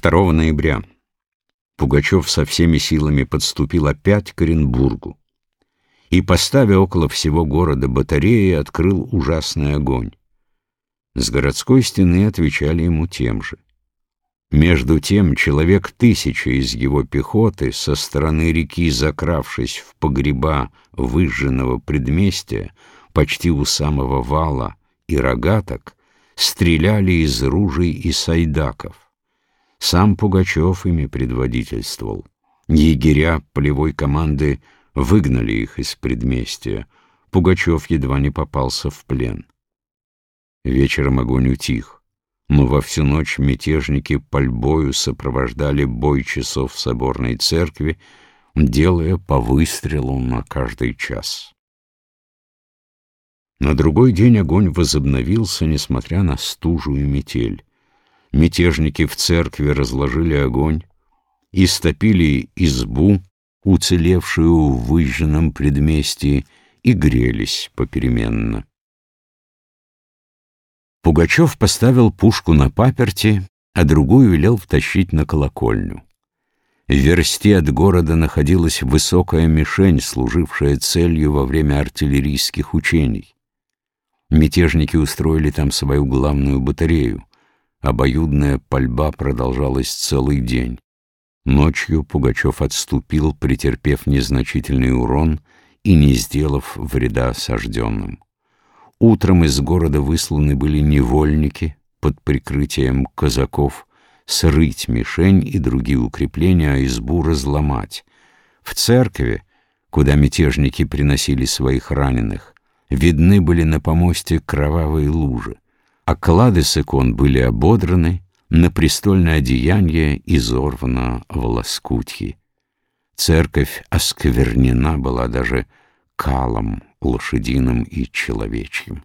2 ноября Пугачев со всеми силами подступил опять к Оренбургу и, поставя около всего города батареи, открыл ужасный огонь. С городской стены отвечали ему тем же. Между тем человек тысяча из его пехоты со стороны реки, закравшись в погреба выжженного предместья, почти у самого вала и рогаток, стреляли из ружей и сайдаков. Сам Пугачев ими предводительствовал. Егеря полевой команды выгнали их из предместья. Пугачев едва не попался в плен. Вечером огонь утих, но во всю ночь мятежники пальбою сопровождали бой часов в соборной церкви, делая по выстрелу на каждый час. На другой день огонь возобновился, несмотря на стужу и метель. Мятежники в церкви разложили огонь, истопили избу, уцелевшую в выжженном предместье, и грелись попеременно. Пугачев поставил пушку на паперти, а другую велел втащить на колокольню. В версте от города находилась высокая мишень, служившая целью во время артиллерийских учений. Мятежники устроили там свою главную батарею. Обоюдная пальба продолжалась целый день. Ночью Пугачев отступил, претерпев незначительный урон и не сделав вреда осажденным. Утром из города высланы были невольники под прикрытием казаков срыть мишень и другие укрепления, а избу разломать. В церкви, куда мятежники приносили своих раненых, видны были на помосте кровавые лужи. Оклады с икон были ободраны, на престольное одеяние изорвано в лоскутьи. Церковь осквернена была даже калом лошадиным и человечьим.